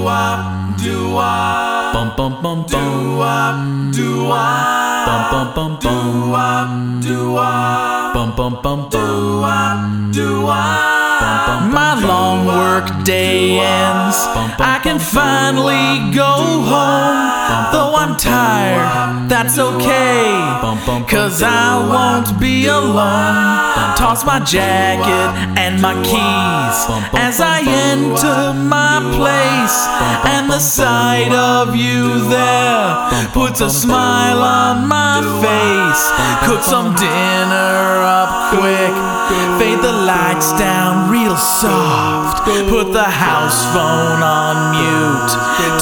Do wop, do wop, Bum bum bum do wop, do wop, Bum bum bum do wop, do wop, Bum bum bum do wop, do wop. My long work day ends. I can finally go home. Though I'm tired, that's okay. Cause I won't be alone. Toss my jacket and my keys as I enter my place. And the sight of you there puts a smile on my face. Cook some dinner up quick. Fade the lights down real soft. Put the house phone on mute.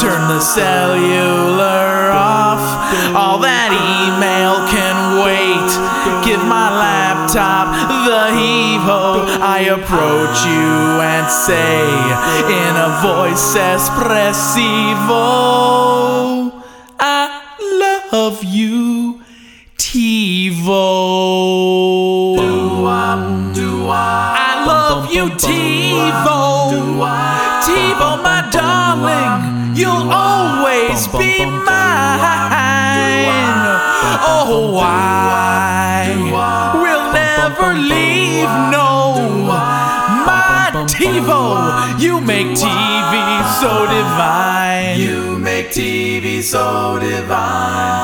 Turn the cellular. That email can wait. Give my laptop the heave ho. I approach you and say in a voice espressivo, I love you, TiVo. I love you, TiVo. TiVo, my darling, you'll always be mine. Oh, why? We'll never leave, no. My TiVo, you make TV so divine. You make TV so divine.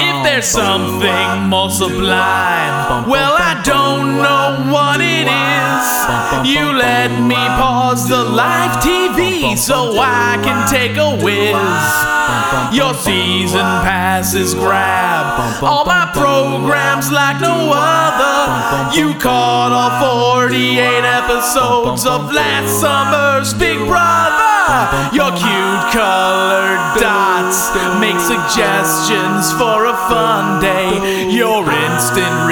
If there's something more sublime, well, I don't know what it is. You let me pause the live TV so I can take a whiz. Your season passes grab. All my programs like no other. You caught all 48 episodes of last summer's Big Brother. Your cute colored dots make suggestions for a fun day. Your instant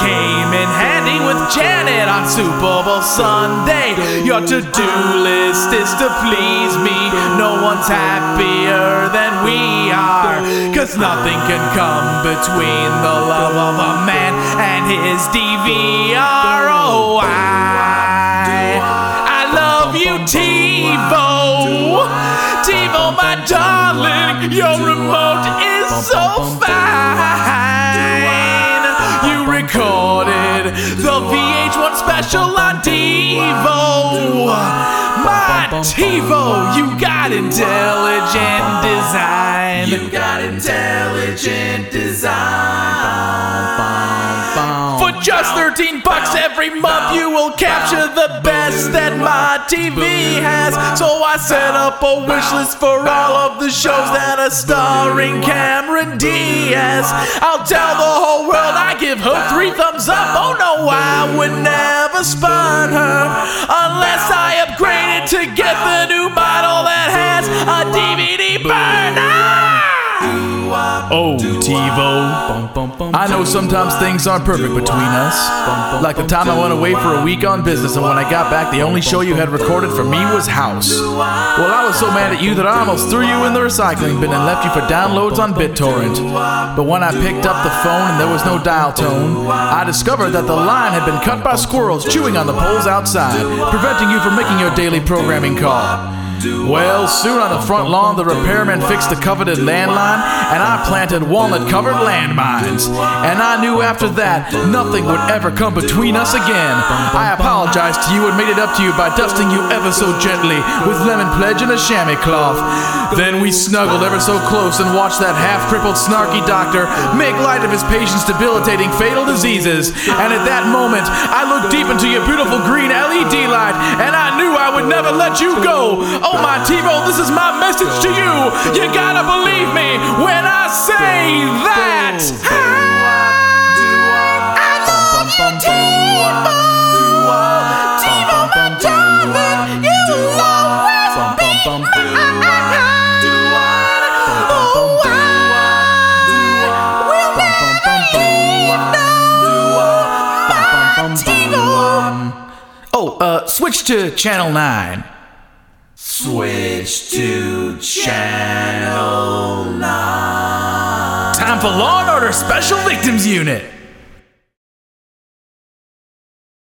came in handy with Janet on Super Bowl Sunday. Your to do list is to please me. No one's happier than we are. Cause nothing can come between the love of a man and his DVR. Oh, I, I love you, TiVo. TiVo, my darling, your remote is so fine. Recorded the VH1 special on TiVo. My TiVo, you got intelligent design. You got intelligent design. 13 every month, you will capture the best that my TV has. So I set up a wish list for all of the shows that are starring Cameron Diaz. I'll tell the whole world I give her three thumbs up. Oh no, I would never spurn her unless I upgraded to get the new model that has a DVD burner. Oh, TiVo. I know sometimes things aren't perfect between us. Like the time I went away for a week on business, and when I got back, the only show you had recorded for me was House. Well, I was so mad at you that I almost threw you in the recycling bin and left you for downloads on BitTorrent. But when I picked up the phone and there was no dial tone, I discovered that the line had been cut by squirrels chewing on the poles outside, preventing you from making your daily programming call. Well, soon on the front lawn, the repairman fixed the coveted landline, and I planted walnut covered landmines. And I knew after that, nothing would ever come between us again. I apologized to you and made it up to you by dusting you ever so gently with lemon pledge and a chamois cloth. Then we snuggled ever so close and watched that half crippled, snarky doctor make light of his patient's debilitating fatal diseases. And at that moment, I looked deep into your beautiful green LED light, and I knew I would never let you go. Oh, my TiVo, this is my message to you. You gotta believe me when switch to channel 9. Switch to channel 9. Time for Law and Order Special Victims Unit.